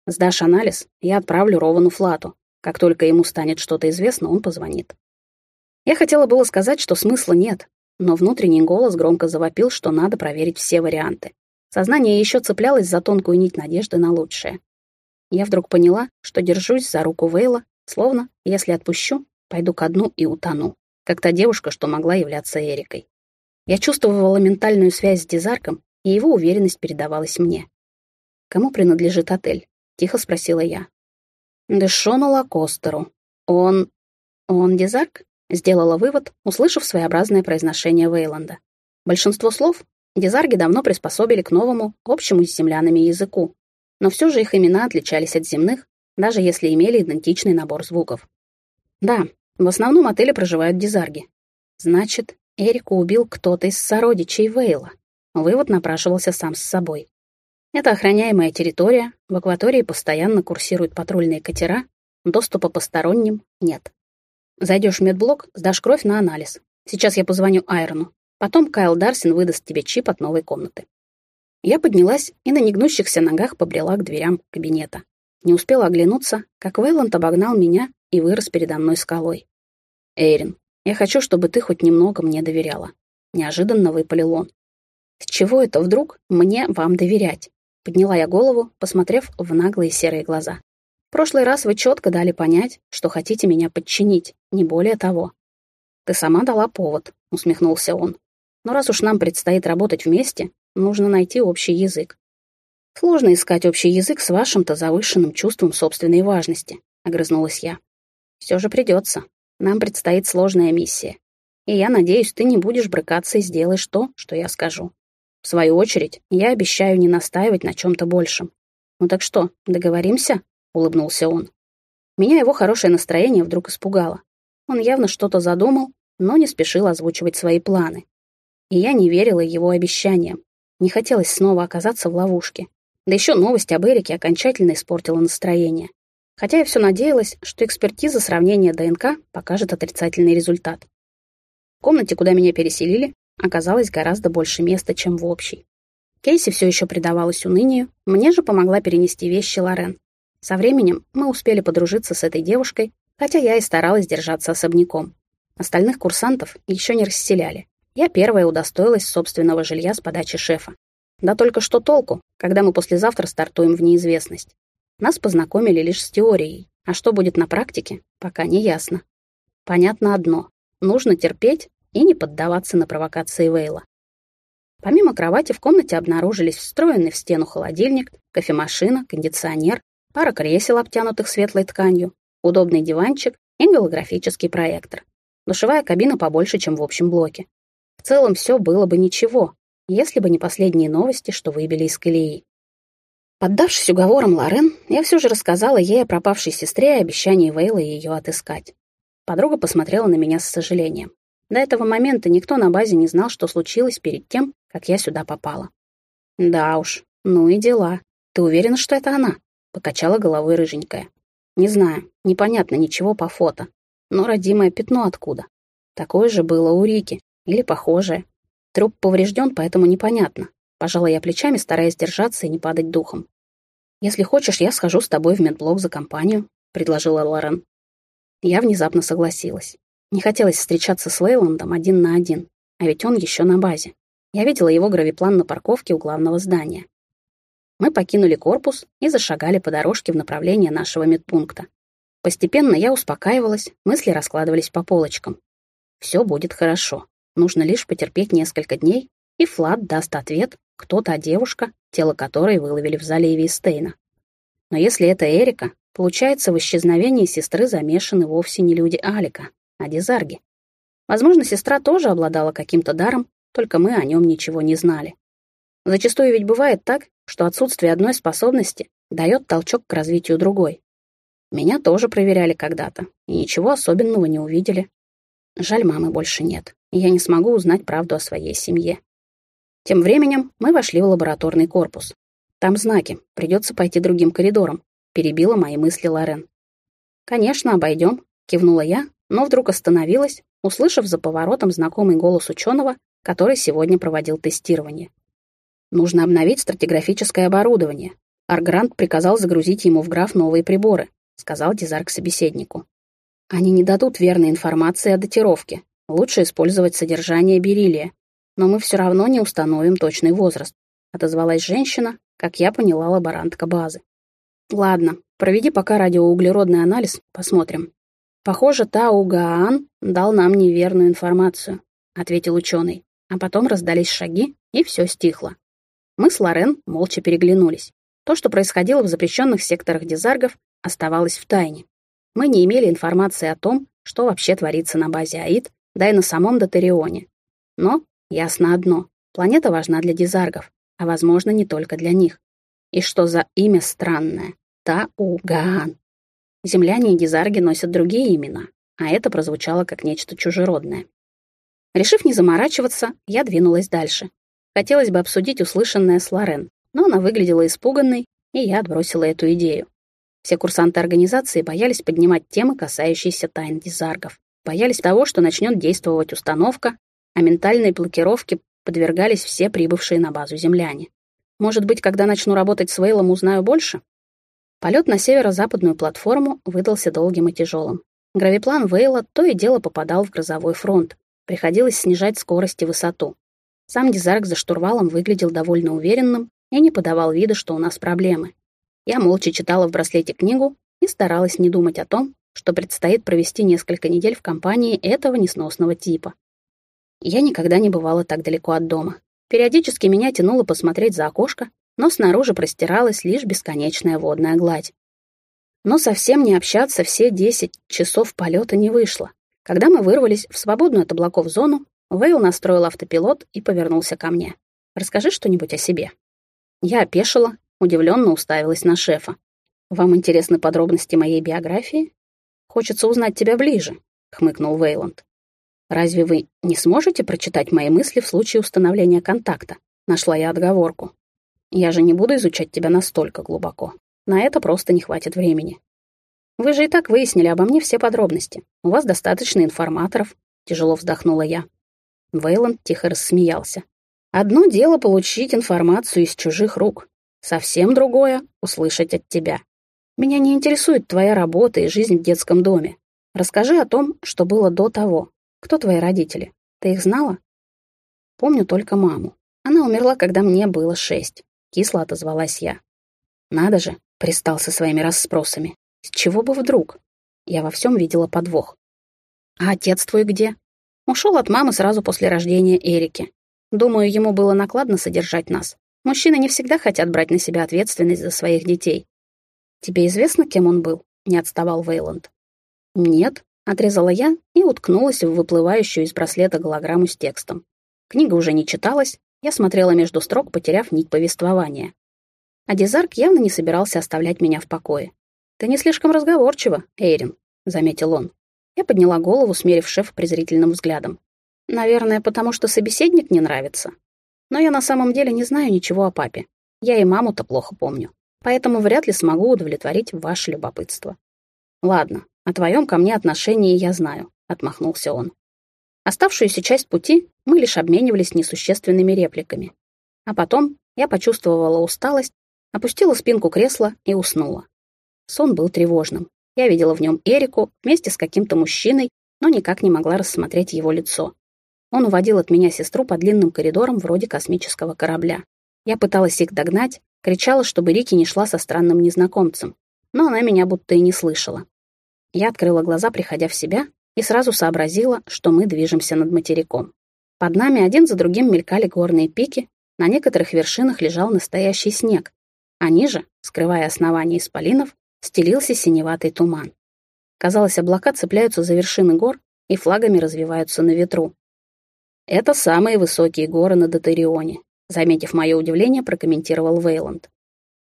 «Сдашь анализ, я отправлю Ровану Флату. Как только ему станет что-то известно, он позвонит». Я хотела было сказать, что смысла нет, но внутренний голос громко завопил, что надо проверить все варианты. Сознание еще цеплялось за тонкую нить надежды на лучшее. Я вдруг поняла, что держусь за руку Вейла, словно, если отпущу, пойду ко дну и утону, как та девушка, что могла являться Эрикой. Я чувствовала ментальную связь с Дизарком, и его уверенность передавалась мне. «Кому принадлежит отель?» — тихо спросила я. «Дэшону Лакостеру. Он... он Дизарк?» — сделала вывод, услышав своеобразное произношение Вейланда. Большинство слов Дизарги давно приспособили к новому, общему с землянами языку, но все же их имена отличались от земных, даже если имели идентичный набор звуков. Да, в основном отеле проживают дизарги. Значит, Эрику убил кто-то из сородичей Вейла. Вывод напрашивался сам с собой. Это охраняемая территория, в акватории постоянно курсируют патрульные катера, доступа посторонним нет. Зайдешь в медблок, сдашь кровь на анализ. Сейчас я позвоню Айрону. Потом Кайл Дарсин выдаст тебе чип от новой комнаты. Я поднялась и на негнущихся ногах побрела к дверям кабинета. Не успела оглянуться, как Вейланд обогнал меня и вырос передо мной скалой. «Эйрин, я хочу, чтобы ты хоть немного мне доверяла», — неожиданно выпалил он. «С чего это вдруг мне вам доверять?» Подняла я голову, посмотрев в наглые серые глаза. «В прошлый раз вы четко дали понять, что хотите меня подчинить, не более того». «Ты сама дала повод», — усмехнулся он. «Но раз уж нам предстоит работать вместе, Нужно найти общий язык. Сложно искать общий язык с вашим-то завышенным чувством собственной важности, огрызнулась я. Все же придется. Нам предстоит сложная миссия. И я надеюсь, ты не будешь брыкаться и сделаешь то, что я скажу. В свою очередь, я обещаю не настаивать на чем-то большем. Ну так что, договоримся? Улыбнулся он. Меня его хорошее настроение вдруг испугало. Он явно что-то задумал, но не спешил озвучивать свои планы. И я не верила его обещаниям. Не хотелось снова оказаться в ловушке. Да еще новость об Эрике окончательно испортила настроение. Хотя я все надеялась, что экспертиза сравнения ДНК покажет отрицательный результат. В комнате, куда меня переселили, оказалось гораздо больше места, чем в общей. Кейси все еще предавалась унынию, мне же помогла перенести вещи Лорен. Со временем мы успели подружиться с этой девушкой, хотя я и старалась держаться особняком. Остальных курсантов еще не расселяли. Я первая удостоилась собственного жилья с подачи шефа. Да только что толку, когда мы послезавтра стартуем в неизвестность. Нас познакомили лишь с теорией, а что будет на практике, пока не ясно. Понятно одно — нужно терпеть и не поддаваться на провокации Вейла. Помимо кровати в комнате обнаружились встроенный в стену холодильник, кофемашина, кондиционер, пара кресел, обтянутых светлой тканью, удобный диванчик и голографический проектор. Душевая кабина побольше, чем в общем блоке. В целом все было бы ничего, если бы не последние новости, что выбили из колеи. Поддавшись уговорам Лорен, я все же рассказала ей о пропавшей сестре и обещании Вейла ее отыскать. Подруга посмотрела на меня с сожалением. До этого момента никто на базе не знал, что случилось перед тем, как я сюда попала. «Да уж, ну и дела. Ты уверена, что это она?» — покачала головой рыженькая. «Не знаю, непонятно ничего по фото. Но родимое пятно откуда? Такое же было у Рики, или похожее. Труп поврежден, поэтому непонятно. Пожала я плечами, стараясь держаться и не падать духом. «Если хочешь, я схожу с тобой в медблок за компанию», — предложила Лорен. Я внезапно согласилась. Не хотелось встречаться с Лейландом один на один, а ведь он еще на базе. Я видела его гравиплан на парковке у главного здания. Мы покинули корпус и зашагали по дорожке в направлении нашего медпункта. Постепенно я успокаивалась, мысли раскладывались по полочкам. Все будет хорошо. Нужно лишь потерпеть несколько дней, и Флат даст ответ, кто та девушка, тело которой выловили в заливе Стейна. Но если это Эрика, получается, в исчезновении сестры замешаны вовсе не люди Алика, а Дизарги. Возможно, сестра тоже обладала каким-то даром, только мы о нем ничего не знали. Зачастую ведь бывает так, что отсутствие одной способности дает толчок к развитию другой. Меня тоже проверяли когда-то, и ничего особенного не увидели. Жаль, мамы больше нет, и я не смогу узнать правду о своей семье. Тем временем мы вошли в лабораторный корпус. Там знаки, придется пойти другим коридором, перебила мои мысли Лорен. Конечно, обойдем, кивнула я, но вдруг остановилась, услышав за поворотом знакомый голос ученого, который сегодня проводил тестирование. Нужно обновить стратиграфическое оборудование. Аргрант приказал загрузить ему в граф новые приборы, сказал Дизарк собеседнику. Они не дадут верной информации о датировке. Лучше использовать содержание бериллия. Но мы все равно не установим точный возраст, отозвалась женщина, как я поняла, лаборантка базы. Ладно, проведи пока радиоуглеродный анализ, посмотрим. Похоже, Таугаан дал нам неверную информацию, ответил ученый. А потом раздались шаги, и все стихло. Мы с Лорен молча переглянулись. То, что происходило в запрещенных секторах дизаргов, оставалось в тайне. Мы не имели информации о том, что вообще творится на базе АИД, да и на самом Дотерионе. Но ясно одно — планета важна для дизаргов, а, возможно, не только для них. И что за имя странное? Таугаан. Земляне и дизарги носят другие имена, а это прозвучало как нечто чужеродное. Решив не заморачиваться, я двинулась дальше. Хотелось бы обсудить услышанное с Лорен, но она выглядела испуганной, и я отбросила эту идею. Все курсанты организации боялись поднимать темы, касающиеся тайн дизаргов. Боялись того, что начнет действовать установка, а ментальной блокировке подвергались все прибывшие на базу земляне. Может быть, когда начну работать с Вейлом, узнаю больше? Полет на северо-западную платформу выдался долгим и тяжелым. Гравиплан Вейла то и дело попадал в грозовой фронт. Приходилось снижать скорость и высоту. Сам Дизарк за штурвалом выглядел довольно уверенным и не подавал вида, что у нас проблемы. Я молча читала в браслете книгу и старалась не думать о том, что предстоит провести несколько недель в компании этого несносного типа. Я никогда не бывала так далеко от дома. Периодически меня тянуло посмотреть за окошко, но снаружи простиралась лишь бесконечная водная гладь. Но совсем не общаться все 10 часов полета не вышло. Когда мы вырвались в свободную от облаков зону, Вейл настроил автопилот и повернулся ко мне. «Расскажи что-нибудь о себе». Я опешила, удивленно уставилась на шефа. «Вам интересны подробности моей биографии? Хочется узнать тебя ближе», — хмыкнул Вейланд. «Разве вы не сможете прочитать мои мысли в случае установления контакта?» Нашла я отговорку. Я же не буду изучать тебя настолько глубоко. На это просто не хватит времени. Вы же и так выяснили обо мне все подробности. У вас достаточно информаторов, тяжело вздохнула я. Вейланд тихо рассмеялся. Одно дело получить информацию из чужих рук, совсем другое — услышать от тебя. Меня не интересует твоя работа и жизнь в детском доме. Расскажи о том, что было до того. Кто твои родители? Ты их знала? Помню только маму. Она умерла, когда мне было шесть. Кисло отозвалась я. Надо же, пристал со своими расспросами. С чего бы вдруг? Я во всем видела подвох. А отец твой где? Ушел от мамы сразу после рождения Эрики. Думаю, ему было накладно содержать нас. Мужчины не всегда хотят брать на себя ответственность за своих детей. Тебе известно, кем он был? Не отставал Вейланд. Нет, отрезала я и уткнулась в выплывающую из браслета голограмму с текстом. Книга уже не читалась, я смотрела между строк, потеряв нить повествования. А Дизарк явно не собирался оставлять меня в покое. «Ты не слишком разговорчива, Эйрин», — заметил он. Я подняла голову, смерив шефа презрительным взглядом. «Наверное, потому что собеседник не нравится. Но я на самом деле не знаю ничего о папе. Я и маму-то плохо помню поэтому вряд ли смогу удовлетворить ваше любопытство. Ладно, о твоем ко мне отношении я знаю, отмахнулся он. Оставшуюся часть пути мы лишь обменивались несущественными репликами. А потом я почувствовала усталость, опустила спинку кресла и уснула. Сон был тревожным. Я видела в нем Эрику вместе с каким-то мужчиной, но никак не могла рассмотреть его лицо. Он уводил от меня сестру по длинным коридорам вроде космического корабля. Я пыталась их догнать, Кричала, чтобы Рики не шла со странным незнакомцем, но она меня будто и не слышала. Я открыла глаза, приходя в себя, и сразу сообразила, что мы движемся над материком. Под нами один за другим мелькали горные пики, на некоторых вершинах лежал настоящий снег, а ниже, скрывая основание исполинов, стелился синеватый туман. Казалось, облака цепляются за вершины гор и флагами развиваются на ветру. Это самые высокие горы на Дотарионе, Заметив мое удивление, прокомментировал Вейланд.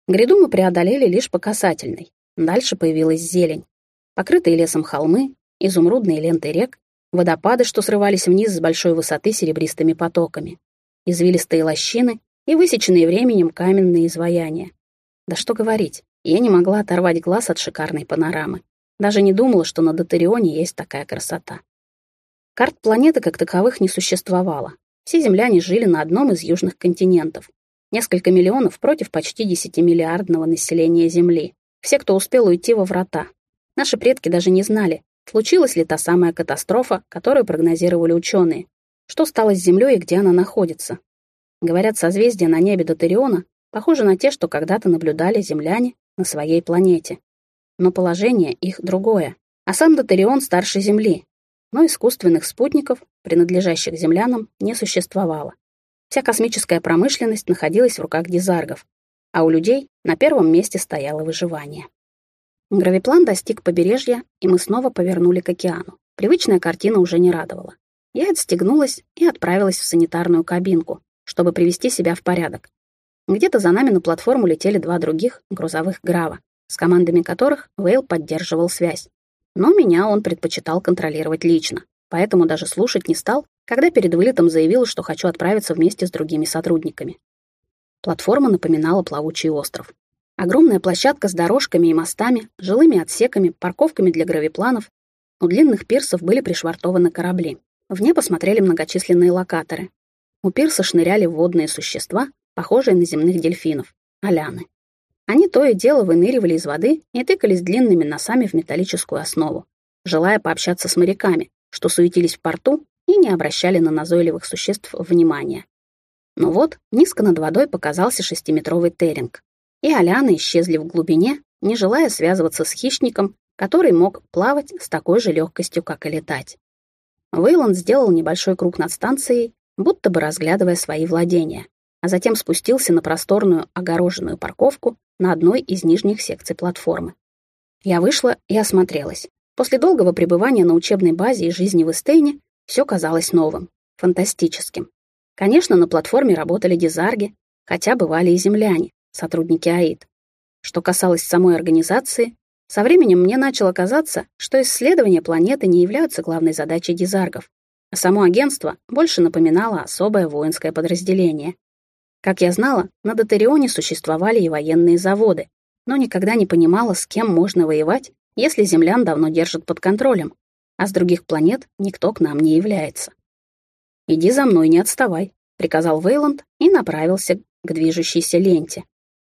Гряду мы преодолели лишь по касательной. Дальше появилась зелень. Покрытые лесом холмы, изумрудные ленты рек, водопады, что срывались вниз с большой высоты серебристыми потоками, извилистые лощины и высеченные временем каменные изваяния. Да что говорить, я не могла оторвать глаз от шикарной панорамы. Даже не думала, что на Дотарионе есть такая красота. Карт планеты как таковых не существовало, все земляне жили на одном из южных континентов. Несколько миллионов против почти десятимиллиардного населения Земли. Все, кто успел уйти во врата. Наши предки даже не знали, случилась ли та самая катастрофа, которую прогнозировали ученые. Что стало с Землей и где она находится. Говорят, созвездия на небе Дотариона похожи на те, что когда-то наблюдали земляне на своей планете. Но положение их другое. А сам Дотарион старше Земли, но искусственных спутников, принадлежащих землянам, не существовало. Вся космическая промышленность находилась в руках дизаргов, а у людей на первом месте стояло выживание. Гравиплан достиг побережья, и мы снова повернули к океану. Привычная картина уже не радовала. Я отстегнулась и отправилась в санитарную кабинку, чтобы привести себя в порядок. Где-то за нами на платформу летели два других грузовых грава, с командами которых Вейл поддерживал связь. Но меня он предпочитал контролировать лично, поэтому даже слушать не стал, когда перед вылетом заявил, что хочу отправиться вместе с другими сотрудниками. Платформа напоминала плавучий остров. Огромная площадка с дорожками и мостами, жилыми отсеками, парковками для гравипланов. У длинных пирсов были пришвартованы корабли. В небо смотрели многочисленные локаторы. У пирса шныряли водные существа, похожие на земных дельфинов, аляны. Они то и дело выныривали из воды и тыкались длинными носами в металлическую основу, желая пообщаться с моряками, что суетились в порту и не обращали на назойливых существ внимания. Но вот низко над водой показался шестиметровый теринг, и Аляны исчезли в глубине, не желая связываться с хищником, который мог плавать с такой же легкостью, как и летать. Вейланд сделал небольшой круг над станцией, будто бы разглядывая свои владения, а затем спустился на просторную огороженную парковку на одной из нижних секций платформы. Я вышла и осмотрелась. После долгого пребывания на учебной базе и жизни в Эстейне все казалось новым, фантастическим. Конечно, на платформе работали дизарги, хотя бывали и земляне, сотрудники АИД. Что касалось самой организации, со временем мне начало казаться, что исследования планеты не являются главной задачей дизаргов, а само агентство больше напоминало особое воинское подразделение, как я знала, на Дотарионе существовали и военные заводы, но никогда не понимала, с кем можно воевать, если землян давно держат под контролем, а с других планет никто к нам не является. «Иди за мной, не отставай», приказал Вейланд и направился к движущейся ленте.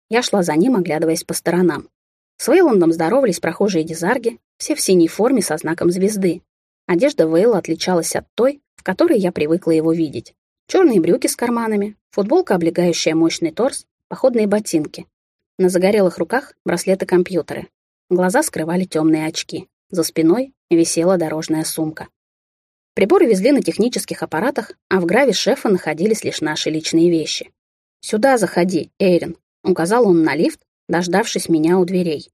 Я шла за ним, оглядываясь по сторонам. С Вейландом здоровались прохожие дизарги, все в синей форме со знаком звезды. Одежда Вейла отличалась от той, в которой я привыкла его видеть. Черные брюки с карманами, футболка, облегающая мощный торс, походные ботинки. На загорелых руках браслеты-компьютеры. Глаза скрывали темные очки. За спиной висела дорожная сумка. Приборы везли на технических аппаратах, а в граве шефа находились лишь наши личные вещи. «Сюда заходи, Эйрин», — указал он на лифт, дождавшись меня у дверей.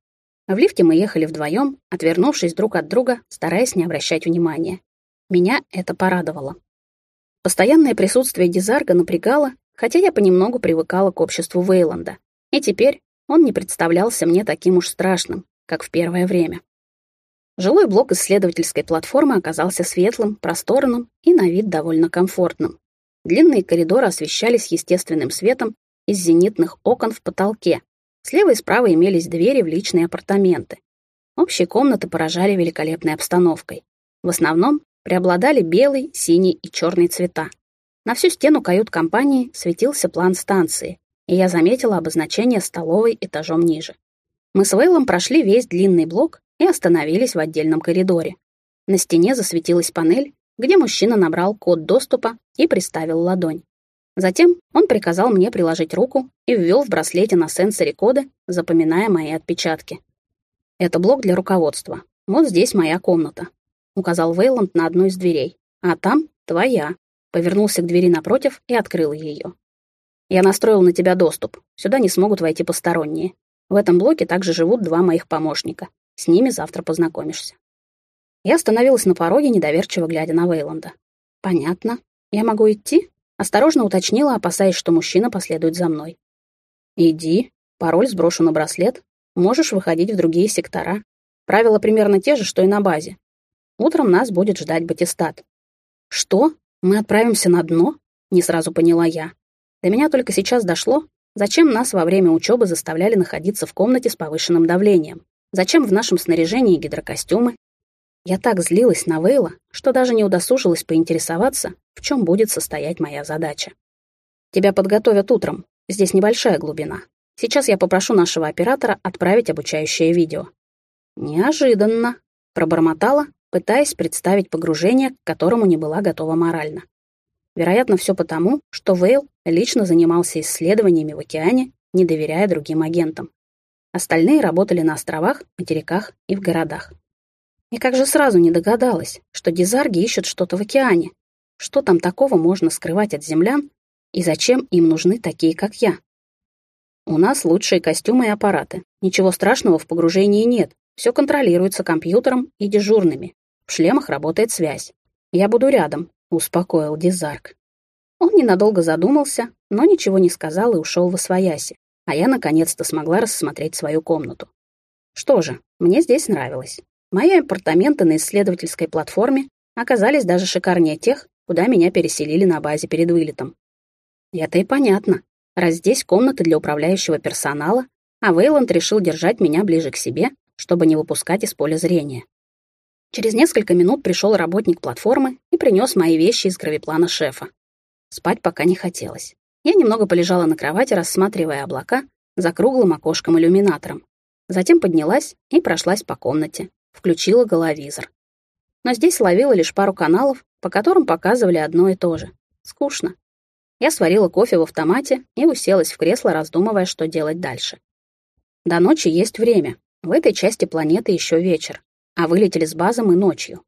В лифте мы ехали вдвоем, отвернувшись друг от друга, стараясь не обращать внимания. Меня это порадовало. Постоянное присутствие Дизарга напрягало, хотя я понемногу привыкала к обществу Вейланда. И теперь он не представлялся мне таким уж страшным, как в первое время. Жилой блок исследовательской платформы оказался светлым, просторным и на вид довольно комфортным. Длинные коридоры освещались естественным светом из зенитных окон в потолке. Слева и справа имелись двери в личные апартаменты. Общие комнаты поражали великолепной обстановкой. В основном преобладали белый, синий и черный цвета. На всю стену кают-компании светился план станции, и я заметила обозначение столовой этажом ниже. Мы с Вейлом прошли весь длинный блок и остановились в отдельном коридоре. На стене засветилась панель, где мужчина набрал код доступа и приставил ладонь. Затем он приказал мне приложить руку и ввел в браслете на сенсоре коды, запоминая мои отпечатки. «Это блок для руководства. Вот здесь моя комната», — указал Вейланд на одну из дверей. «А там твоя». Повернулся к двери напротив и открыл ее. «Я настроил на тебя доступ. Сюда не смогут войти посторонние. В этом блоке также живут два моих помощника. С ними завтра познакомишься. Я остановилась на пороге, недоверчиво глядя на Вейланда. «Понятно. Я могу идти?» Осторожно уточнила, опасаясь, что мужчина последует за мной. «Иди. Пароль сброшу на браслет. Можешь выходить в другие сектора. Правила примерно те же, что и на базе. Утром нас будет ждать батистат». «Что? Мы отправимся на дно?» Не сразу поняла я. До меня только сейчас дошло, зачем нас во время учебы заставляли находиться в комнате с повышенным давлением. Зачем в нашем снаряжении гидрокостюмы? Я так злилась на Вейла, что даже не удосужилась поинтересоваться, в чем будет состоять моя задача. Тебя подготовят утром, здесь небольшая глубина. Сейчас я попрошу нашего оператора отправить обучающее видео. Неожиданно, пробормотала, пытаясь представить погружение, к которому не была готова морально. Вероятно, все потому, что Вейл лично занимался исследованиями в океане, не доверяя другим агентам. Остальные работали на островах, материках и в городах. И как же сразу не догадалась, что дизарги ищут что-то в океане. Что там такого можно скрывать от землян, и зачем им нужны такие, как я? У нас лучшие костюмы и аппараты. Ничего страшного в погружении нет. Все контролируется компьютером и дежурными. В шлемах работает связь. Я буду рядом, успокоил Дизарк. Он ненадолго задумался, но ничего не сказал и ушел в освояси, а я наконец-то смогла рассмотреть свою комнату. Что же, мне здесь нравилось. Мои апартаменты на исследовательской платформе оказались даже шикарнее тех, куда меня переселили на базе перед вылетом. Это и понятно, раз здесь комната для управляющего персонала, а Вейланд решил держать меня ближе к себе, чтобы не выпускать из поля зрения. Через несколько минут пришел работник платформы и принес мои вещи из гравиплана шефа. Спать пока не хотелось. Я немного полежала на кровати, рассматривая облака за круглым окошком-иллюминатором. Затем поднялась и прошлась по комнате, включила головизор. Но здесь ловила лишь пару каналов, по которым показывали одно и то же. Скучно. Я сварила кофе в автомате и уселась в кресло, раздумывая, что делать дальше. До ночи есть время. В этой части планеты еще вечер, а вылетели с базы мы ночью.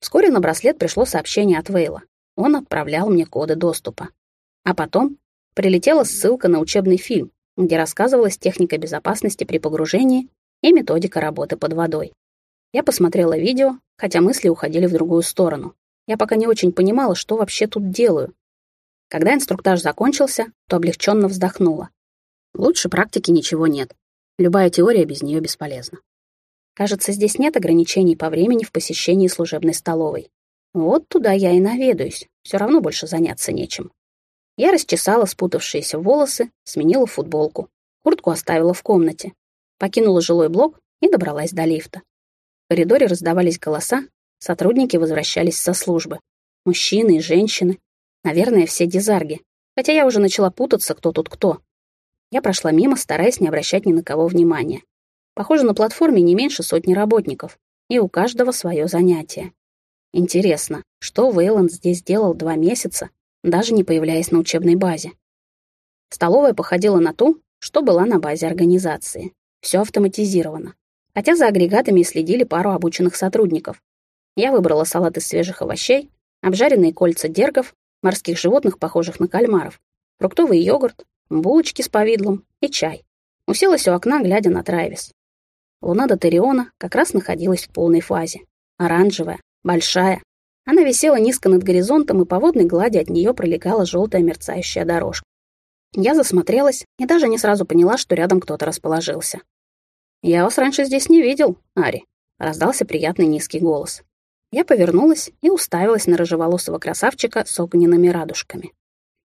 Вскоре на браслет пришло сообщение от Вейла. Он отправлял мне коды доступа. А потом прилетела ссылка на учебный фильм, где рассказывалась техника безопасности при погружении и методика работы под водой. Я посмотрела видео, хотя мысли уходили в другую сторону. Я пока не очень понимала, что вообще тут делаю. Когда инструктаж закончился, то облегченно вздохнула. Лучше практики ничего нет. Любая теория без нее бесполезна. Кажется, здесь нет ограничений по времени в посещении служебной столовой. Вот туда я и наведаюсь, все равно больше заняться нечем. Я расчесала спутавшиеся волосы, сменила футболку. Куртку оставила в комнате. Покинула жилой блок и добралась до лифта. В коридоре раздавались голоса, сотрудники возвращались со службы. Мужчины и женщины. Наверное, все дизарги. хотя я уже начала путаться, кто тут кто. Я прошла мимо, стараясь не обращать ни на кого внимания. Похоже, на платформе не меньше сотни работников, и у каждого свое занятие. Интересно, что Вейланд здесь делал два месяца, даже не появляясь на учебной базе? Столовая походила на ту, что была на базе организации. Все автоматизировано. Хотя за агрегатами следили пару обученных сотрудников. Я выбрала салат из свежих овощей, обжаренные кольца дергов, морских животных, похожих на кальмаров, фруктовый йогурт, булочки с повидлом и чай. Уселась у окна, глядя на Трайвис. Луна Дотариона как раз находилась в полной фазе. Оранжевая, большая. Она висела низко над горизонтом, и по водной глади от нее пролегала желтая мерцающая дорожка. Я засмотрелась и даже не сразу поняла, что рядом кто-то расположился. «Я вас раньше здесь не видел, Ари», — раздался приятный низкий голос. Я повернулась и уставилась на рыжеволосого красавчика с огненными радужками.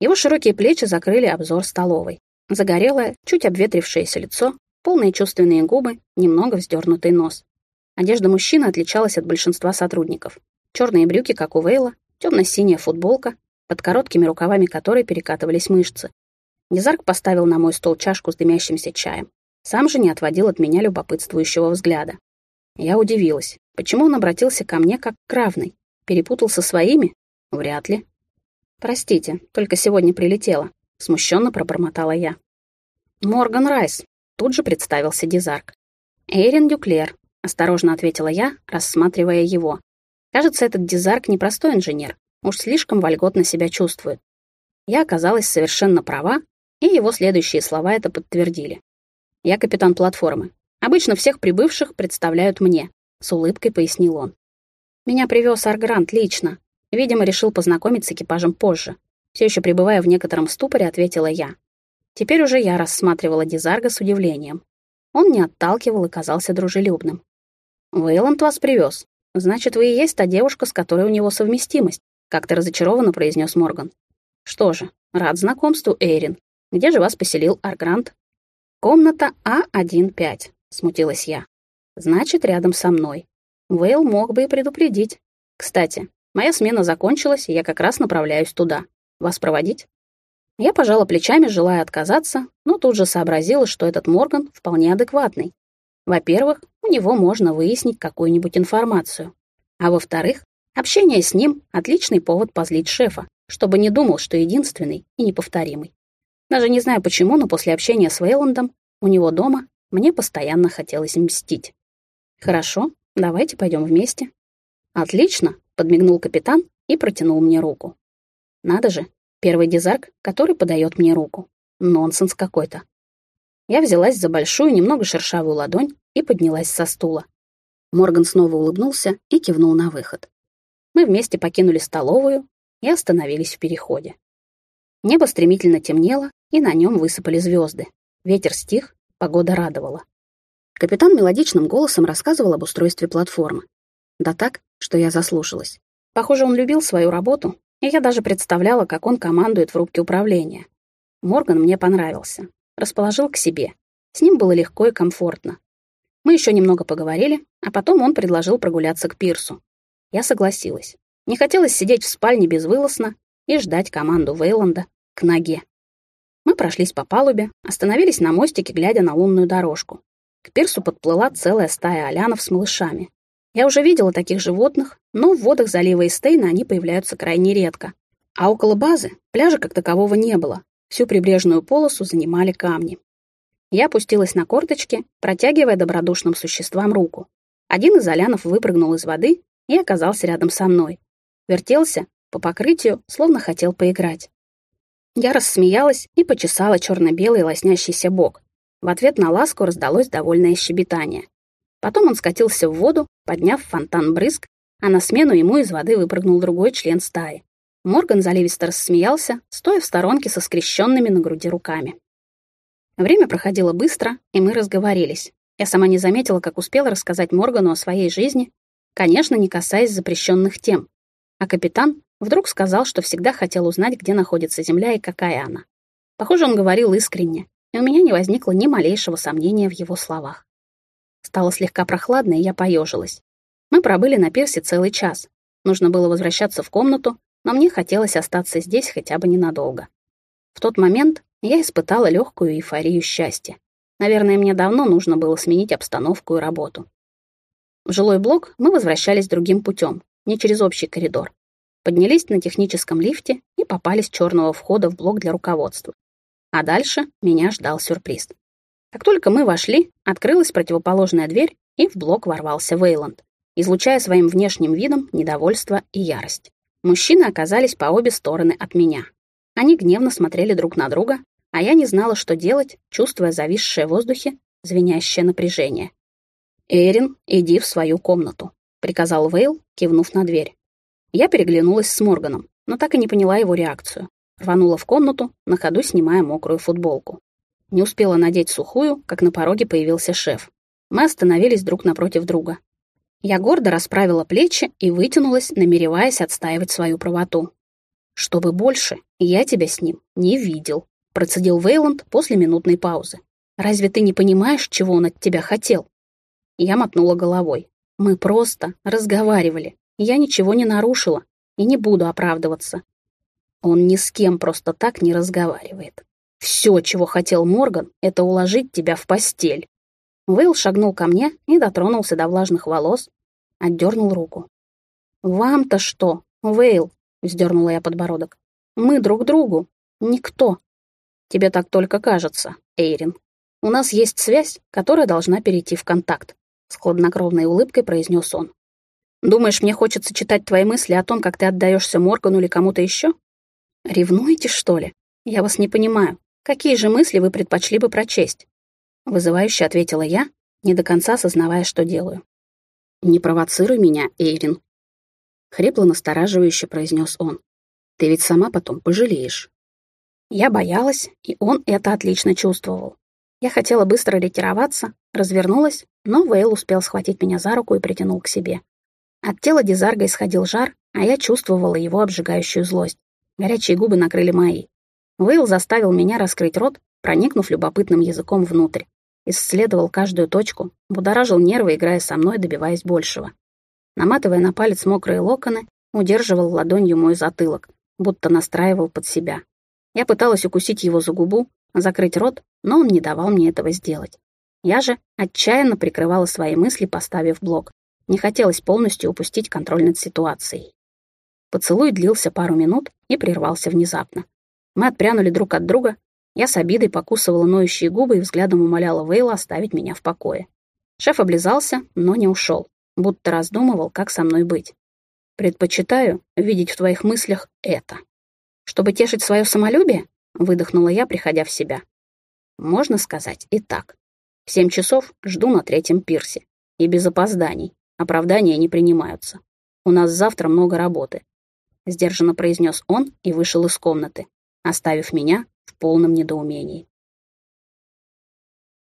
Его широкие плечи закрыли обзор столовой. Загорелое, чуть обветрившееся лицо, полные чувственные губы, немного вздернутый нос. Одежда мужчины отличалась от большинства сотрудников. Черные брюки, как у Вейла, темно-синяя футболка, под короткими рукавами которой перекатывались мышцы. Низарк поставил на мой стол чашку с дымящимся чаем. Сам же не отводил от меня любопытствующего взгляда. Я удивилась, почему он обратился ко мне как к равной. Перепутал со своими? Вряд ли. «Простите, только сегодня прилетела», — смущенно пробормотала я. «Морган Райс», — тут же представился Дизарк. «Эйрин Дюклер», — осторожно ответила я, рассматривая его. «Кажется, этот Дизарк непростой инженер, уж слишком вольготно себя чувствует». Я оказалась совершенно права, и его следующие слова это подтвердили. Я капитан платформы. Обычно всех прибывших представляют мне, с улыбкой пояснил он. Меня привез Аргрант лично. Видимо, решил познакомить с экипажем позже. Все еще пребывая в некотором ступоре, ответила я. Теперь уже я рассматривала Дизарга с удивлением. Он не отталкивал и казался дружелюбным. «Вейланд вас привез. Значит, вы и есть та девушка, с которой у него совместимость», как-то разочарованно произнес Морган. «Что же, рад знакомству, Эйрин. Где же вас поселил Аргрант?» «Комната А15», — смутилась я. «Значит, рядом со мной. Вейл мог бы и предупредить. Кстати, моя смена закончилась, и я как раз направляюсь туда. Вас проводить?» Я пожала плечами, желая отказаться, но тут же сообразила, что этот Морган вполне адекватный. Во-первых, у него можно выяснить какую-нибудь информацию. А во-вторых, общение с ним — отличный повод позлить шефа, чтобы не думал, что единственный и неповторимый. Даже не знаю почему, но после общения с Вейландом у него дома мне постоянно хотелось мстить. «Хорошо, давайте пойдем вместе». «Отлично», — подмигнул капитан и протянул мне руку. «Надо же, первый дизарк, который подает мне руку. Нонсенс какой-то». Я взялась за большую, немного шершавую ладонь и поднялась со стула. Морган снова улыбнулся и кивнул на выход. Мы вместе покинули столовую и остановились в переходе. Небо стремительно темнело, и на нем высыпали звезды. Ветер стих, погода радовала. Капитан мелодичным голосом рассказывал об устройстве платформы. Да так, что я заслушалась. Похоже, он любил свою работу, и я даже представляла, как он командует в рубке управления. Морган мне понравился. Расположил к себе. С ним было легко и комфортно. Мы еще немного поговорили, а потом он предложил прогуляться к пирсу. Я согласилась. Не хотелось сидеть в спальне безвылазно и ждать команду Вейланда к ноге. Мы прошлись по палубе, остановились на мостике, глядя на лунную дорожку. К пирсу подплыла целая стая олянов с малышами. Я уже видела таких животных, но в водах залива Эстейна они появляются крайне редко. А около базы пляжа как такового не было. Всю прибрежную полосу занимали камни. Я опустилась на корточки, протягивая добродушным существам руку. Один из олянов выпрыгнул из воды и оказался рядом со мной. Вертелся по покрытию, словно хотел поиграть. Я рассмеялась и почесала черно-белый лоснящийся бок. В ответ на ласку раздалось довольное щебетание. Потом он скатился в воду, подняв фонтан брызг, а на смену ему из воды выпрыгнул другой член стаи. Морган заливисто рассмеялся, стоя в сторонке со скрещенными на груди руками. Время проходило быстро, и мы разговорились. Я сама не заметила, как успела рассказать Моргану о своей жизни, конечно, не касаясь запрещенных тем. А капитан Вдруг сказал, что всегда хотел узнать, где находится Земля и какая она. Похоже, он говорил искренне, и у меня не возникло ни малейшего сомнения в его словах. Стало слегка прохладно, и я поежилась. Мы пробыли на пирсе целый час. Нужно было возвращаться в комнату, но мне хотелось остаться здесь хотя бы ненадолго. В тот момент я испытала легкую эйфорию счастья. Наверное, мне давно нужно было сменить обстановку и работу. В жилой блок мы возвращались другим путем, не через общий коридор. Поднялись на техническом лифте и попали с черного входа в блок для руководства. А дальше меня ждал сюрприз. Как только мы вошли, открылась противоположная дверь, и в блок ворвался Вейланд, излучая своим внешним видом недовольство и ярость. Мужчины оказались по обе стороны от меня. Они гневно смотрели друг на друга, а я не знала, что делать, чувствуя зависшее в воздухе звенящее напряжение. «Эрин, иди в свою комнату», — приказал Вейл, кивнув на дверь. Я переглянулась с Морганом, но так и не поняла его реакцию. Рванула в комнату, на ходу снимая мокрую футболку. Не успела надеть сухую, как на пороге появился шеф. Мы остановились друг напротив друга. Я гордо расправила плечи и вытянулась, намереваясь отстаивать свою правоту. «Чтобы больше, я тебя с ним не видел», процедил Вейланд после минутной паузы. «Разве ты не понимаешь, чего он от тебя хотел?» Я мотнула головой. «Мы просто разговаривали. Я ничего не нарушила и не буду оправдываться. Он ни с кем просто так не разговаривает. Все, чего хотел Морган, это уложить тебя в постель». Вейл шагнул ко мне и дотронулся до влажных волос, отдернул руку. «Вам-то что, Вейл?» — вздернула я подбородок. «Мы друг другу. Никто. Тебе так только кажется, Эйрин. У нас есть связь, которая должна перейти в контакт», — с хладнокровной улыбкой произнес он. «Думаешь, мне хочется читать твои мысли о том, как ты отдаешься Моргану или кому-то еще? Ревнуете, что ли? Я вас не понимаю. Какие же мысли вы предпочли бы прочесть?» Вызывающе ответила я, не до конца осознавая, что делаю. «Не провоцируй меня, Эйрин», — хрипло настораживающе произнес он. «Ты ведь сама потом пожалеешь». Я боялась, и он это отлично чувствовал. Я хотела быстро ретироваться, развернулась, но Вейл успел схватить меня за руку и притянул к себе. От тела Дизарга исходил жар, а я чувствовала его обжигающую злость. Горячие губы накрыли мои. Вейл заставил меня раскрыть рот, проникнув любопытным языком внутрь. Исследовал каждую точку, будоражил нервы, играя со мной, добиваясь большего. Наматывая на палец мокрые локоны, удерживал ладонью мой затылок, будто настраивал под себя. Я пыталась укусить его за губу, закрыть рот, но он не давал мне этого сделать. Я же отчаянно прикрывала свои мысли, поставив блок. Не хотелось полностью упустить контроль над ситуацией. Поцелуй длился пару минут и прервался внезапно. Мы отпрянули друг от друга. Я с обидой покусывала ноющие губы и взглядом умоляла Вейла оставить меня в покое. Шеф облизался, но не ушел, будто раздумывал, как со мной быть. «Предпочитаю видеть в твоих мыслях это», чтобы тешить свое самолюбие? Выдохнула я, приходя в себя. Можно сказать и так. В семь часов жду на третьем пирсе. И без опозданий. Оправдания не принимаются. У нас завтра много работы. Сдержанно произнес он и вышел из комнаты, оставив меня в полном недоумении.